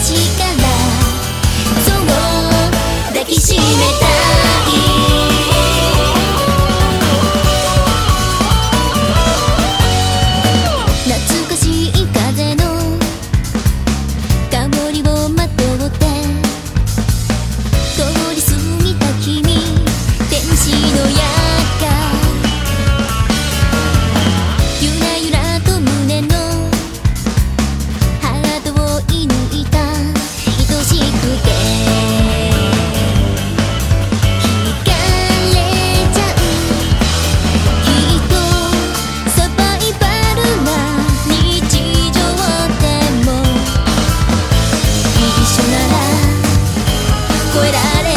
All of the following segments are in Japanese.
私からそう抱きしめた esperaré.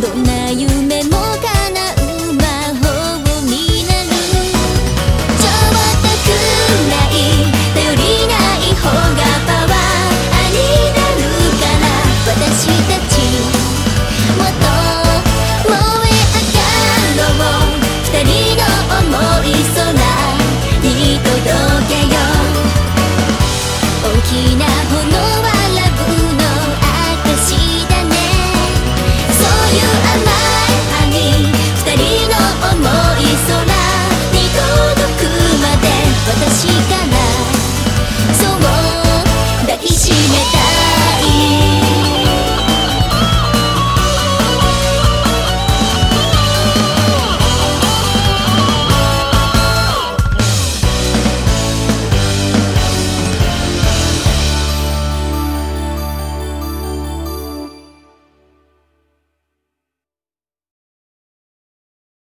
donde